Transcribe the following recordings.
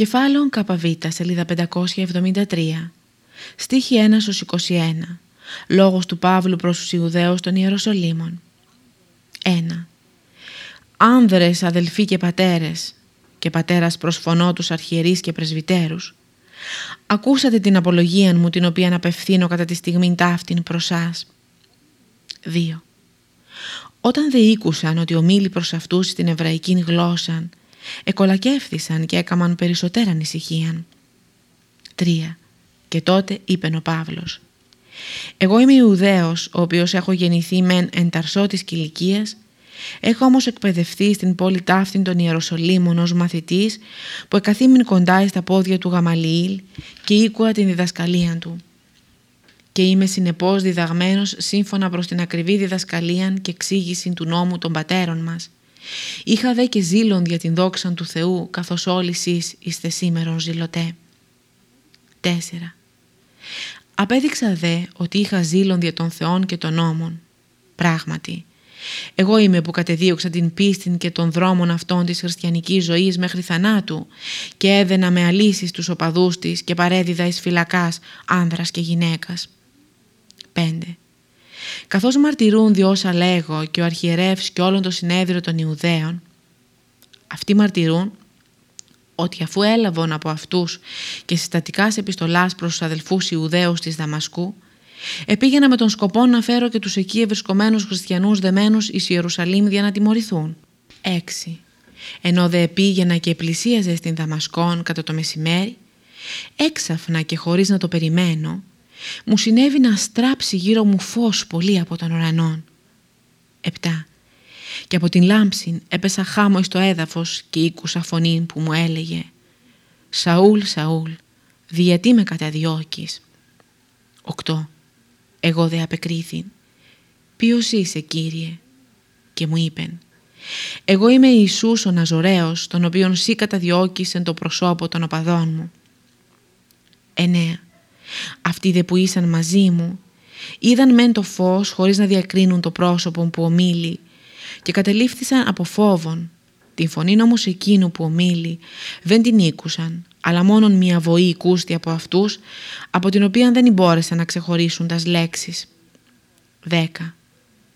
Κεφάλαιο ΚΒ, σελίδα 573. Στίχη 1 21. Λόγος του Παύλου προς τους Ιουδαίους των Ιεροσολύμων. 1. Άνδρες, αδελφοί και πατέρες, και πατέρας προσφωνώ τους αρχιερείς και πρεσβυτέρους, ακούσατε την απολογία μου την οποία απευθύνω κατά τη στιγμή ταύτην προς σας. 2. Όταν δε ήκουσαν ότι ομίλη προς αυτούς στην εβραϊκή γλώσσα, εκολακεύθησαν και έκαμαν περισσότερα ανησυχία. 3. Και τότε είπε ο Παύλος «Εγώ είμαι Ιουδαίος, ο οποίος έχω γεννηθεί μεν εν ταρσό της κηλικίας, έχω όμως εκπαιδευτεί στην πόλη ταύτην των Ιεροσολύμων ως μαθητής που εκαθήμην κοντά στα πόδια του Γαμαλιήλ και ήκουα την διδασκαλία του. Και είμαι συνεπώς διδαγμένος σύμφωνα προς την ακριβή διδασκαλία και εξήγηση του νόμου των πατέρων μας. Είχα δε και ζήλων για την δόξα του Θεού καθώς όλοι εσείς είστε σήμερον ζηλωτέ. 4. Απέδειξα δε ότι είχα ζήλον για τον Θεόν και των νόμων. Πράγματι, εγώ είμαι που κατεδίωξα την πίστη και των δρόμων αυτών της χριστιανικής ζωής μέχρι θανάτου και έδαινα με αλύσεις τους οπαδούς της και παρέδιδα εις φυλακάς άνδρας και γυναίκας. 5. Καθώς μαρτυρούν δι' όσα λέγω και ο αρχιερεύς και όλον το συνέδριο των Ιουδαίων, αυτοί μαρτυρούν ότι αφού έλαβαν από αυτούς και συστατικά σε επιστολάς προς τους αδελφούς Ιουδαίους της Δαμασκού, επήγαινα με τον σκοπό να φέρω και τους εκεί ευρισκομένους χριστιανούς δεμένους εις Ιερουσαλήμ για να τιμωρηθούν. 6. Ενώ δε επήγαινα και πλησίαζε στην Δαμασκόν κατά το μεσημέρι, έξαφνα και χωρίς να το περιμένω, μου συνέβη να στράψει γύρω μου φως πολύ από τον ουρανό. 7. Και από την λάμψη έπεσα χάμω στο έδαφος και ήκουσα φωνή που μου έλεγε «Σαούλ, Σαούλ, διατί με καταδιώκεις». 8. Εγώ δε απεκρίθη «Ποιος είσαι Κύριε» και μου είπεν «Εγώ είμαι Ιησούς ο Ναζωραίος, τον οποίον σύ καταδιώκεις εν το προσώπο των οπαδών μου». 9. Αυτοί δε που ήσαν μαζί μου είδαν μεν το φως χωρίς να διακρίνουν το πρόσωπο που ομίλει και κατελήφθησαν από φόβον. Την φωνή όμως εκείνου που ομίλει δεν την ήκουσαν αλλά μόνον μια βοή κούστη από αυτούς από την οποία δεν μπόρεσαν να ξεχωρίσουν τας λέξεις. 10.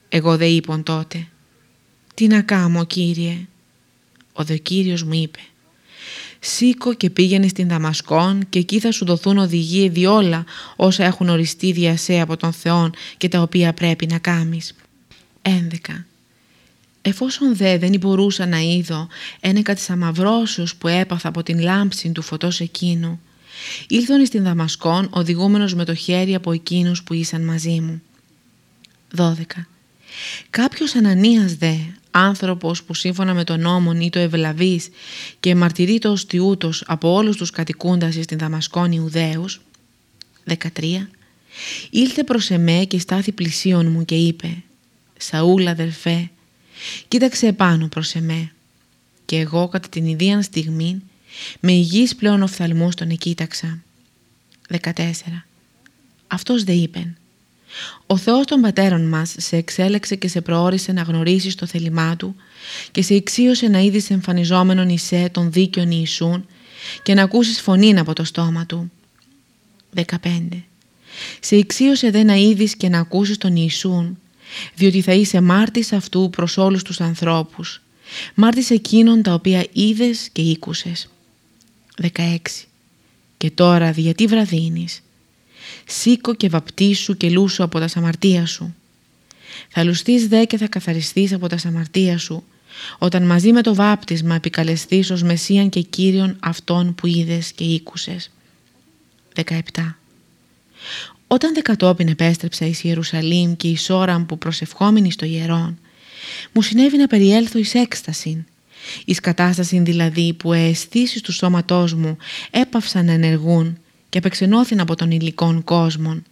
Εγώ δε είπων τότε «Τι να κάμω Κύριε» Ο δε Κύριος μου είπε Σήκω και πήγαινε στην Δαμασκόν και εκεί θα σου δοθούν οδηγίε διόλα όσα έχουν οριστεί διασέ από τον Θεό και τα οποία πρέπει να κάμεις. 11. Εφόσον δε δεν μπορούσα να είδω ένεκα της αμαυρώσεως που έπαθα από την λάμψη του φωτός εκείνου, ήλθον στην Δαμασκόν οδηγούμενος με το χέρι από εκείνους που ήσαν μαζί μου. 12. Κάποιος Ανανίας δε, άνθρωπος που σύμφωνα με τον νόμον ή το ευλαβής και μαρτυρεί το τιούτος από όλους τους κατοικούντας στην Δαμασκόν Ιουδαίους 13 ήλθε προς εμέ και στάθη πλησίον μου και είπε «Σαούλ αδελφέ, κοίταξε επάνω προς εμέ» και εγώ κατά την ιδίαν στιγμή με υγιείς πλέον οφθαλμούς τον εκοίταξα. 14. Αυτός δε είπεν ο Θεός των πατέρων μας σε εξέλεξε και σε προόρισε να γνωρίσεις το θέλημά Του και σε εξίωσε να είδεις εμφανιζόμενον Ισέ των δίκαιων Ιησούν και να ακούσεις φωνήν από το στόμα Του. 15. Σε εξίωσε δε να είδεις και να ακούσεις τον Ιησούν διότι θα είσαι μάρτης αυτού προς όλους τους ανθρώπους μάρτης εκείνων τα οποία είδες και ήκουσες. 16. Και τώρα γιατί βραδύνεις; Σήκω και βαπτίσου και λούσου από τα σαμαρτία σου. Θα λουστείς δε και θα καθαριστείς από τα σαμαρτία σου, όταν μαζί με το βάπτισμα επικαλεστείς ως Μεσσίαν και Κύριον αυτόν που είδες και ήκουσες. 17. Όταν δε κατόπιν επέστρεψα εις Ιερουσαλήμ και εις ώραν που προσευχόμενοι στο ιερόν, μου συνέβη να περιέλθω εις έκσταση, εις κατάσταση δηλαδή που αισθήσεις του σώματός μου έπαυσαν να ενεργούν και απεξενώθην από τον υλικών κόσμο.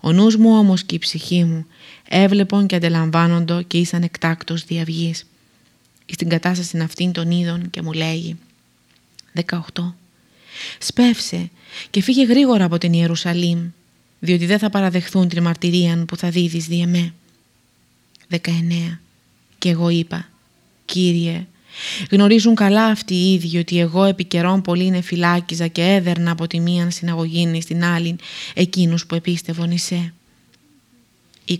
Ο νους μου όμως και η ψυχή μου έβλεπον και αντιλαμβάνοντο και ήσαν εκτάκτος διαυγής. Στην κατάσταση αυτήν των είδων και μου λέγει 18. Σπεύσε και φύγε γρήγορα από την Ιερουσαλήμ διότι δεν θα παραδεχθούν την μαρτυρία που θα δίδεις δι' εμέ. 19. Και εγώ είπα «Κύριε, Γνωρίζουν καλά αυτοί οι ίδιοι ότι εγώ επί καιρών πολύ είναι φυλάκιζα και έδερνα από τη μίαν συναγωγήνη στην άλλη εκείνους που επίστευον εισέ. 20.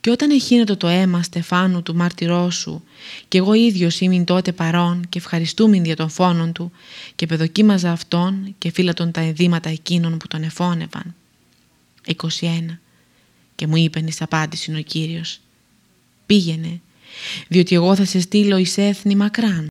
Και όταν εχύνετο το αίμα Στεφάνου του μάρτυρό σου και εγώ ίδιος ήμουν τότε παρόν και ευχαριστούμην για τον φόνον του και πεδοκίμαζα αυτόν και φύλατον τα ενδύματα εκείνων που τον εφώνευαν. 21. Και μου είπεν εις απάντηση ο Κύριος «Πήγαινε, διότι εγώ θα σε στείλω εις έθνη μακράν